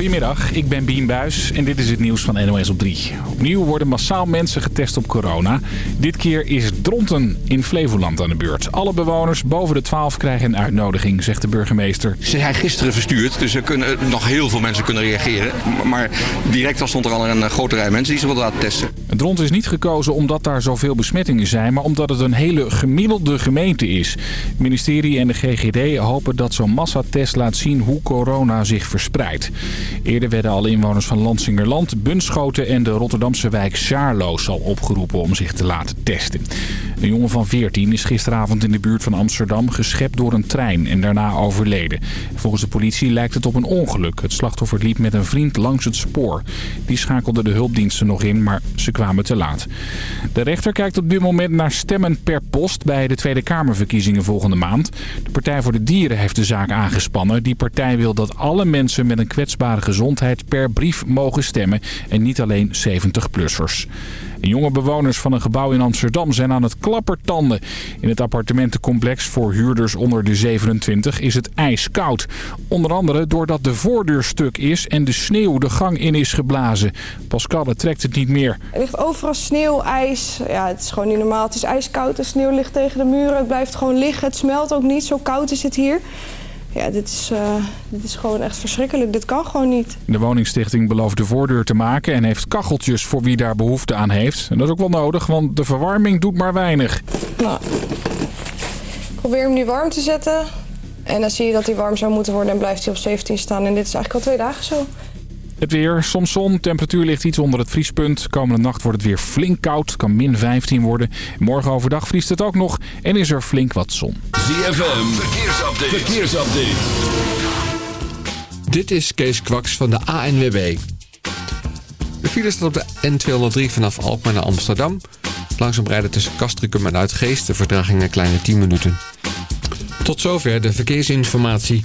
Goedemiddag, ik ben Bien Buis en dit is het nieuws van NOS op 3. Opnieuw worden massaal mensen getest op corona. Dit keer is Dronten in Flevoland aan de beurt. Alle bewoners boven de 12 krijgen een uitnodiging, zegt de burgemeester. Ze zijn gisteren verstuurd, dus er kunnen, nog heel veel mensen kunnen reageren. Maar direct al stond er al een grote rij mensen die ze wilden laten testen. Dronten is niet gekozen omdat daar zoveel besmettingen zijn, maar omdat het een hele gemiddelde gemeente is. Het ministerie en de GGD hopen dat zo'n massatest laat zien hoe corona zich verspreidt. Eerder werden alle inwoners van Lansingerland, Bunschoten en de Rotterdamse wijk Sjaarloos al opgeroepen om zich te laten testen. Een jongen van 14 is gisteravond in de buurt van Amsterdam geschept door een trein en daarna overleden. Volgens de politie lijkt het op een ongeluk. Het slachtoffer liep met een vriend langs het spoor. Die schakelde de hulpdiensten nog in, maar ze kwamen te laat. De rechter kijkt op dit moment naar stemmen per post bij de Tweede Kamerverkiezingen volgende maand. De Partij voor de Dieren heeft de zaak aangespannen. Die partij wil dat alle mensen met een kwetsbare gezondheid per brief mogen stemmen en niet alleen 70-plussers. Jonge bewoners van een gebouw in Amsterdam zijn aan het klappertanden. In het appartementencomplex voor huurders onder de 27 is het ijskoud. Onder andere doordat de voordeur stuk is en de sneeuw de gang in is geblazen. Pascal trekt het niet meer. Er ligt overal sneeuw, ijs. Ja, het is gewoon niet normaal. Het is ijskoud, de sneeuw ligt tegen de muren. Het blijft gewoon liggen. Het smelt ook niet. Zo koud is het hier. Ja, dit is, uh, dit is gewoon echt verschrikkelijk. Dit kan gewoon niet. De woningstichting belooft de voordeur te maken en heeft kacheltjes voor wie daar behoefte aan heeft. En dat is ook wel nodig, want de verwarming doet maar weinig. Nou, ik probeer hem nu warm te zetten. En dan zie je dat hij warm zou moeten worden en blijft hij op 17 staan. En dit is eigenlijk al twee dagen zo. Het weer, soms zon, temperatuur ligt iets onder het vriespunt. Komende nacht wordt het weer flink koud, kan min 15 worden. Morgen overdag vriest het ook nog en is er flink wat zon. ZFM, verkeersupdate. verkeersupdate. Dit is Kees Kwaks van de ANWB. De file staat op de N203 vanaf Alkmaar naar Amsterdam. Langzaam rijden tussen Castricum en Uitgeest. De vertraging een kleine 10 minuten. Tot zover de verkeersinformatie.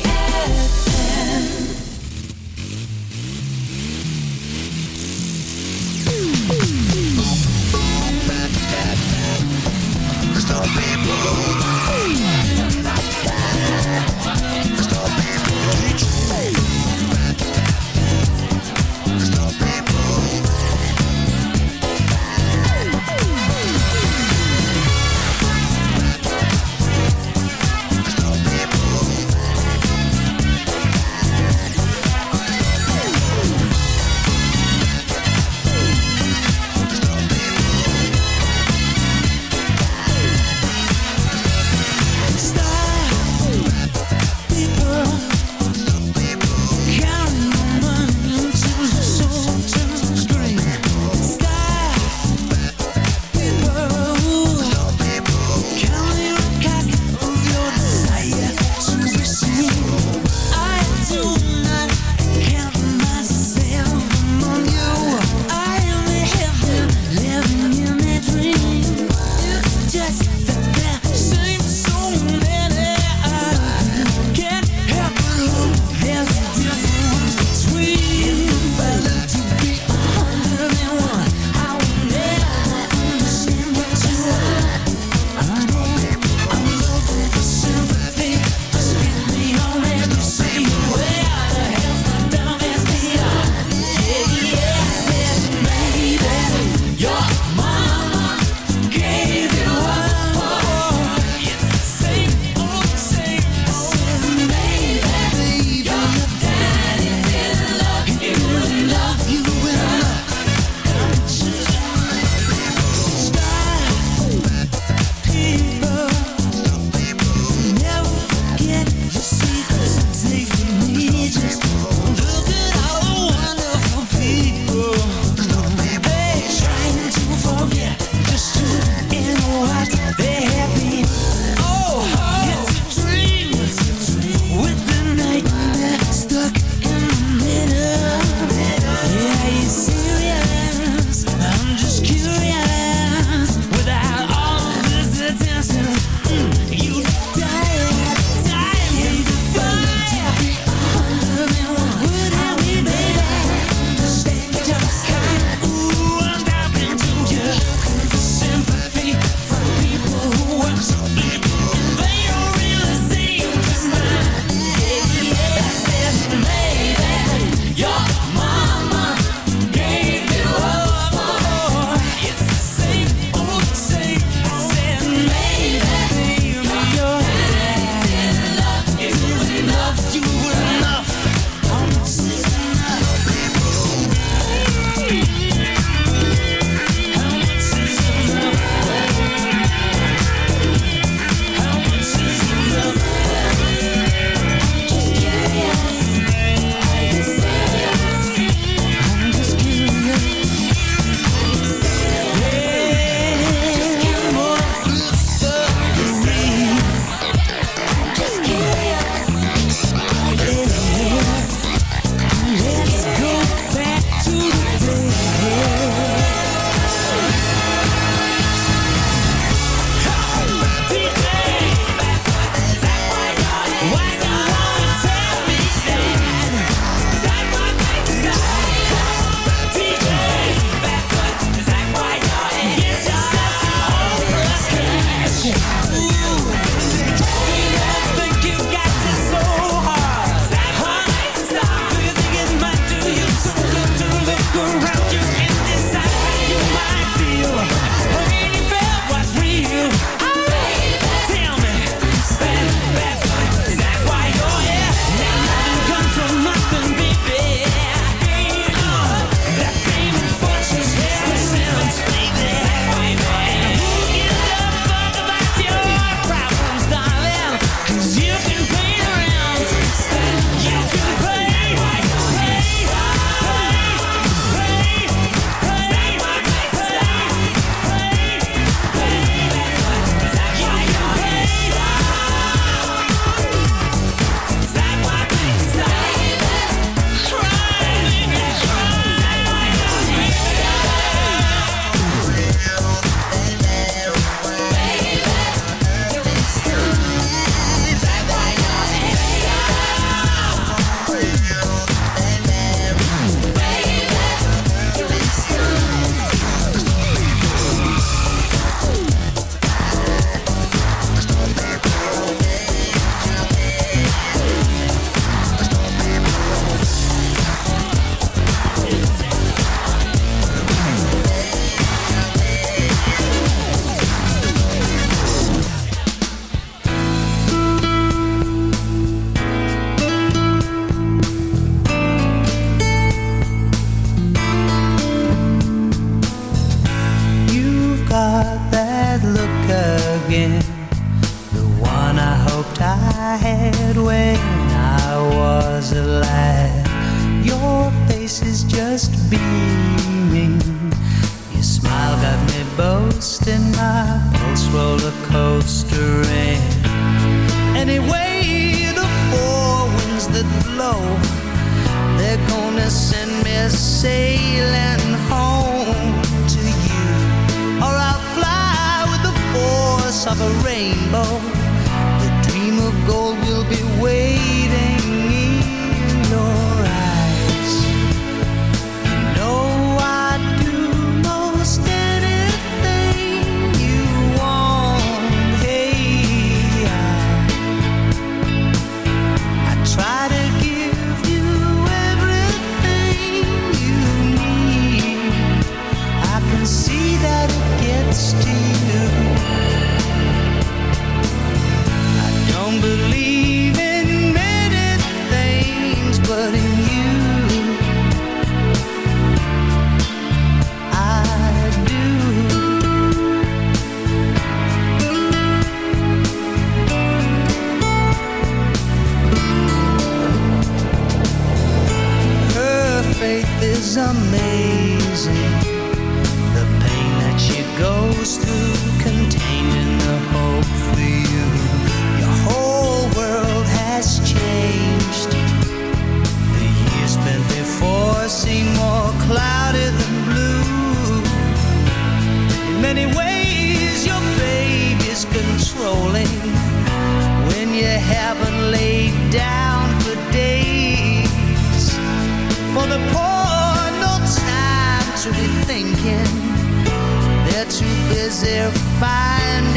is there fine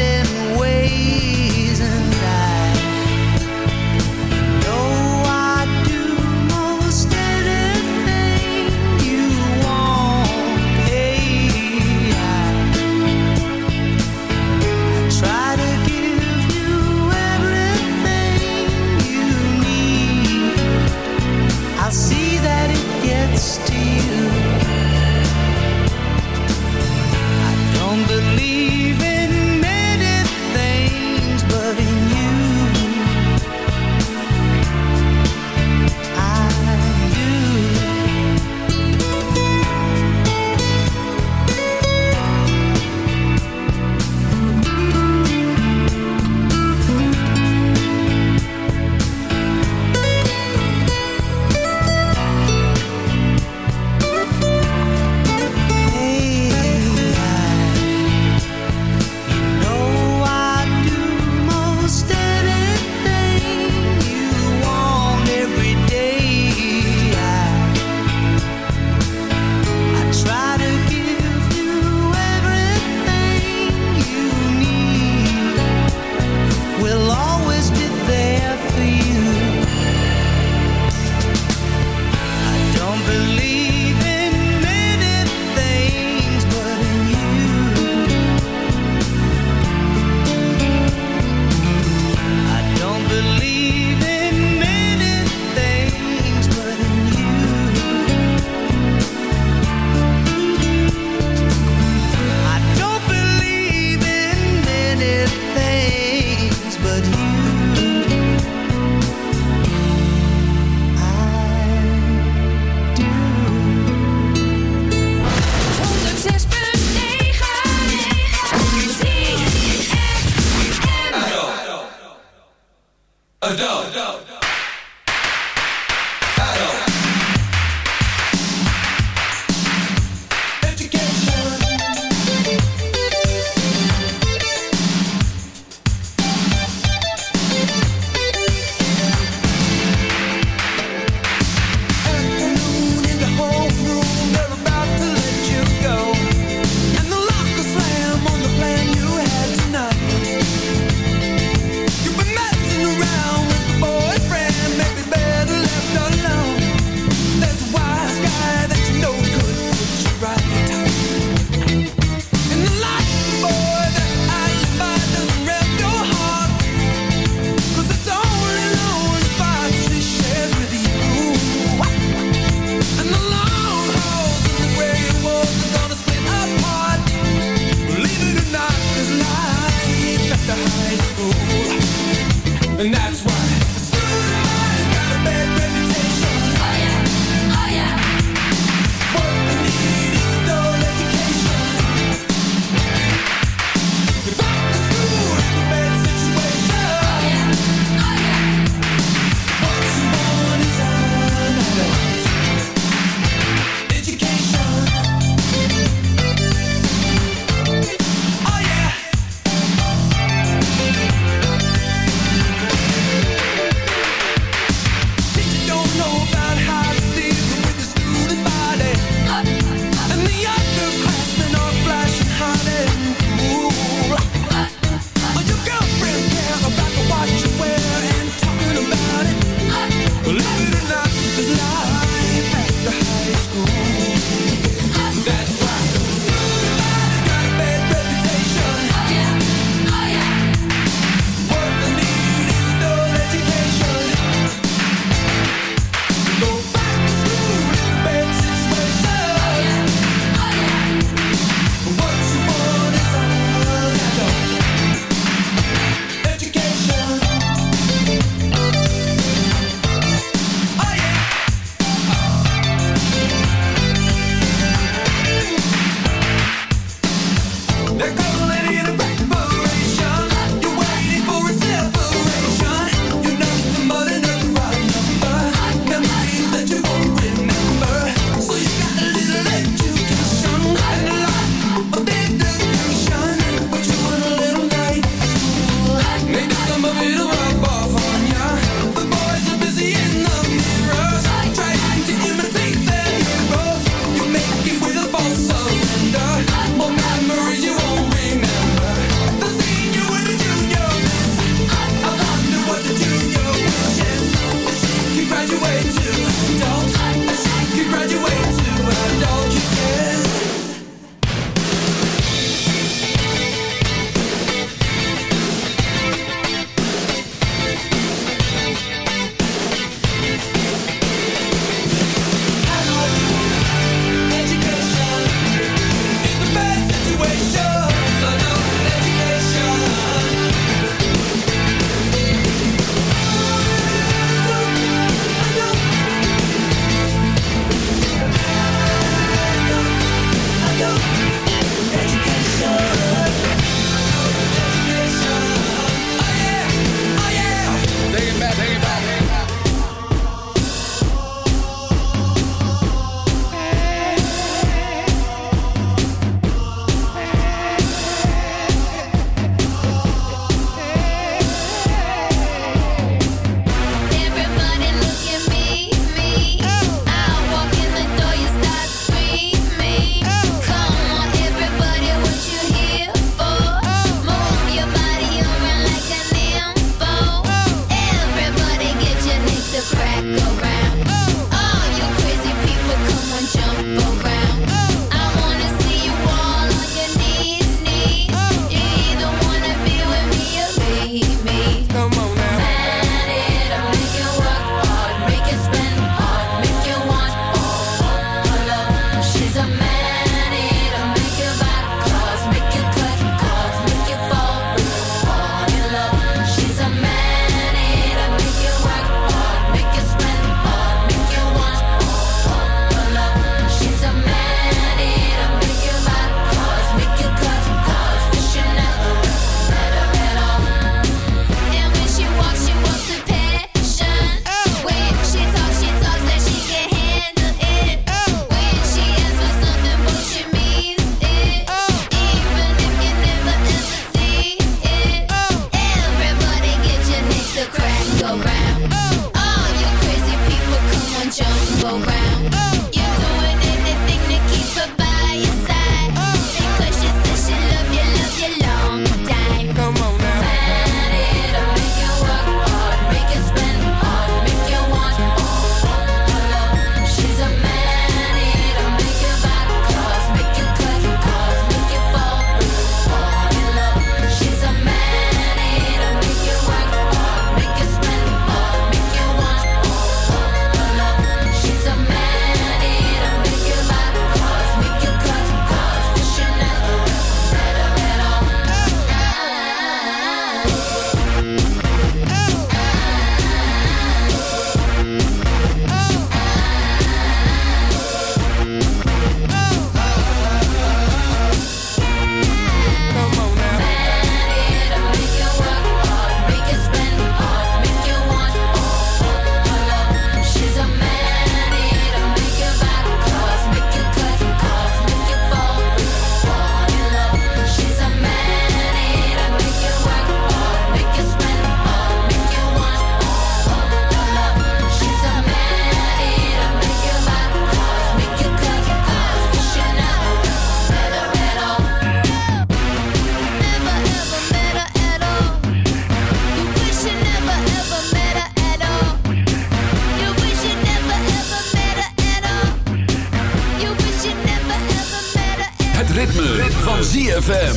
ZFM.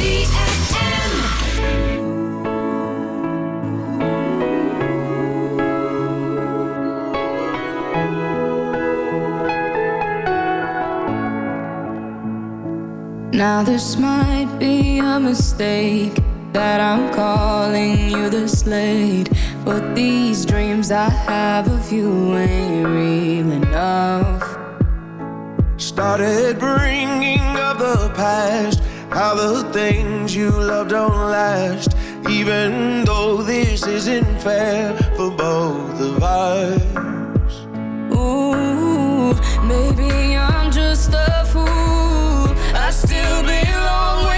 Now this might be a mistake that I'm calling you this late, but these dreams I have of you ain't real enough. Started bringing up the past, how the things you love don't last. Even though this isn't fair for both of us. Ooh, maybe I'm just a fool. I still belong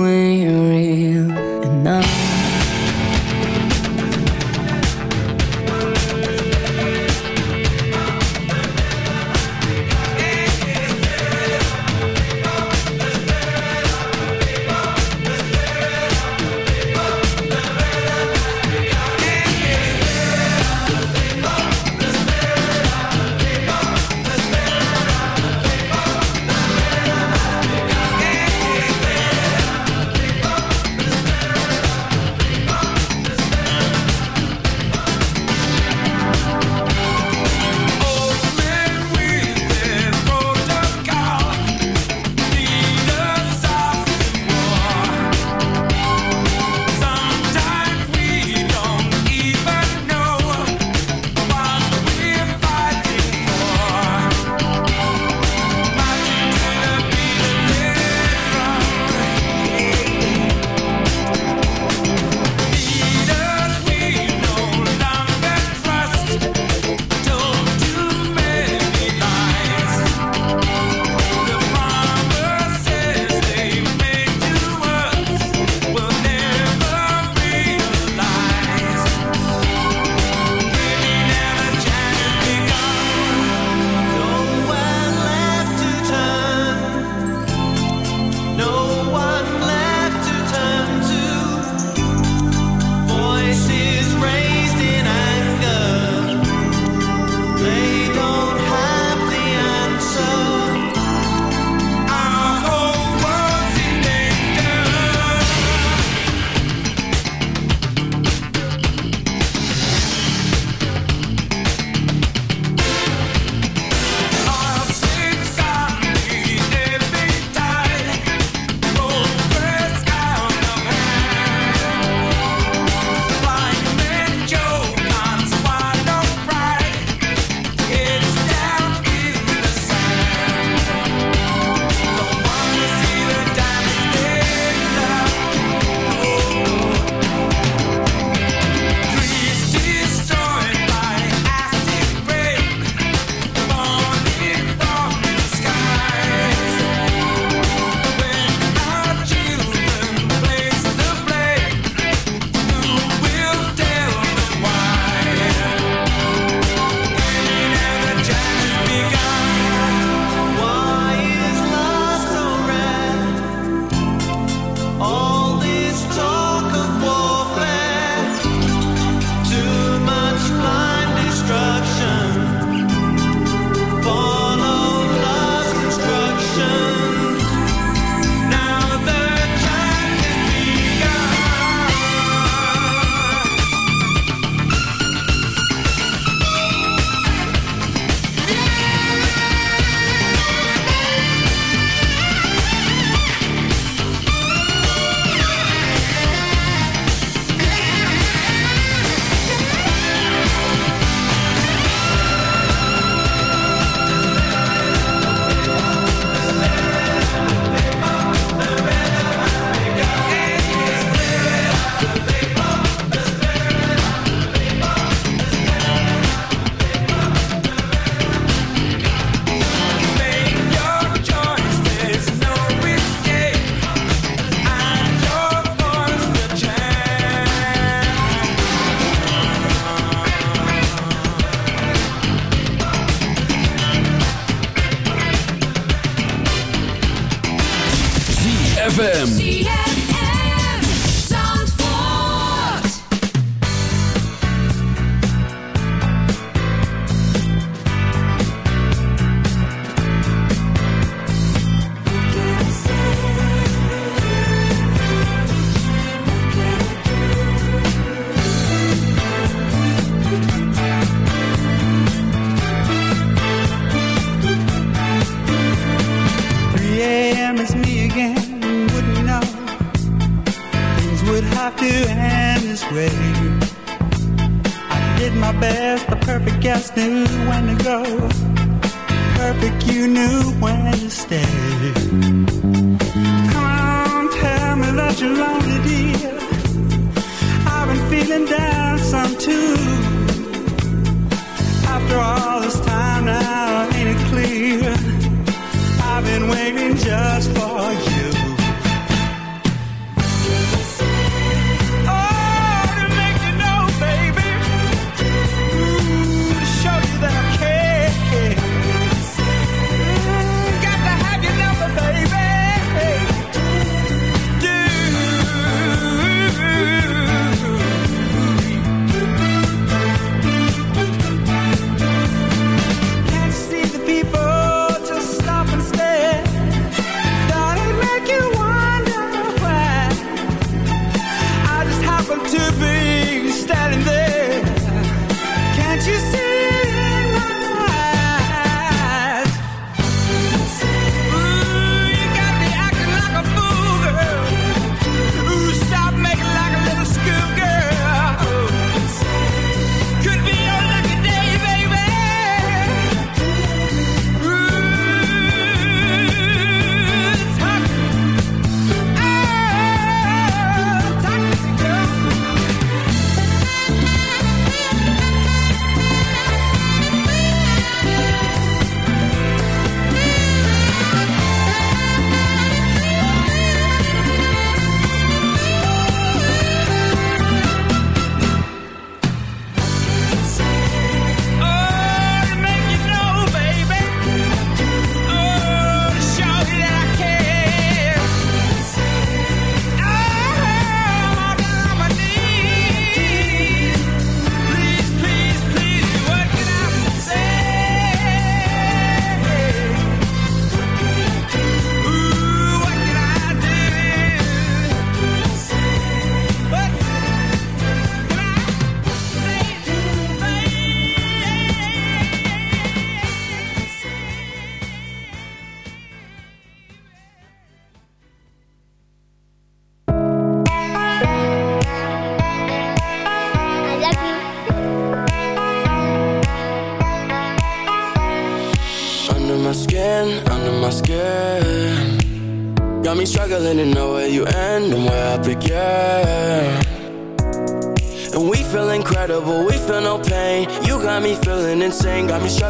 just knew when to go. Perfect, you knew when to stay. Come on, tell me that you're lonely, dear. I've been feeling down some too.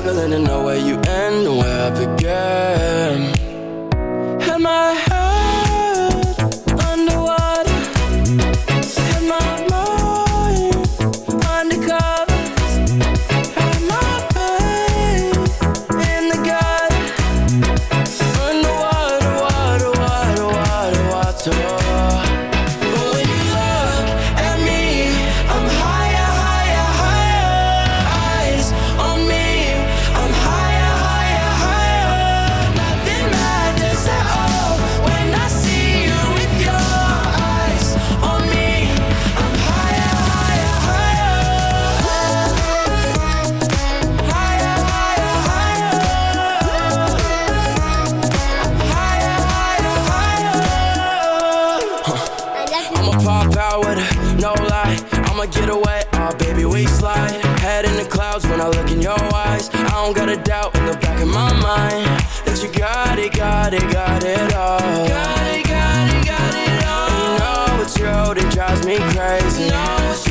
struggling to know where you get away, oh baby, we slide. Head in the clouds when I look in your eyes. I don't got a doubt in the back of my mind that you got it, got it, got it all. Got it, got it, got it all. You know it's true, it drives me crazy. You know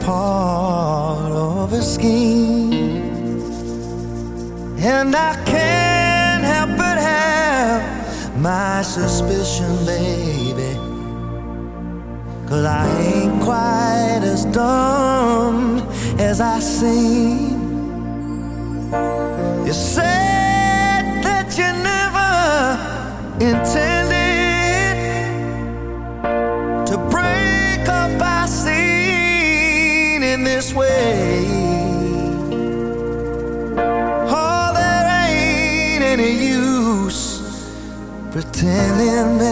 part of a scheme. And I can't help but have my suspicion, baby. Cause I ain't quite as dumb as I seem. You say telling me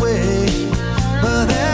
way, but.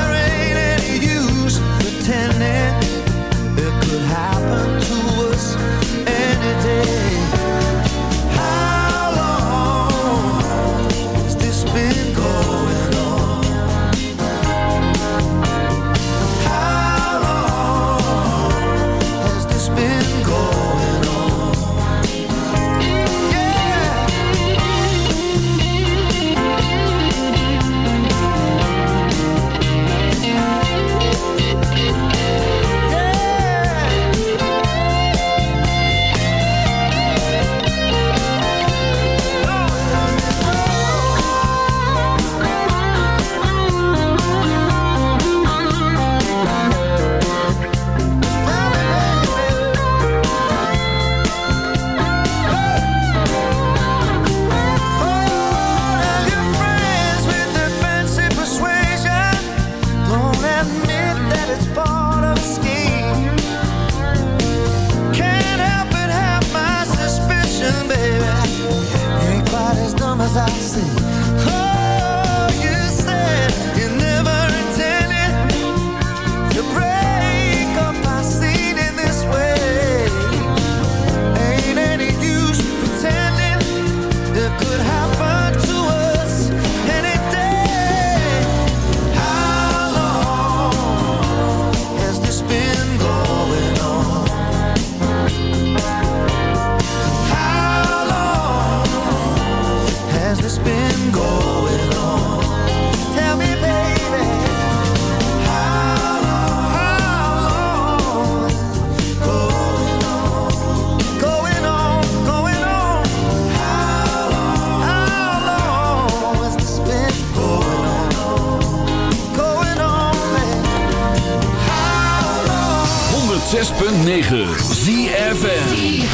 106.9 ZFN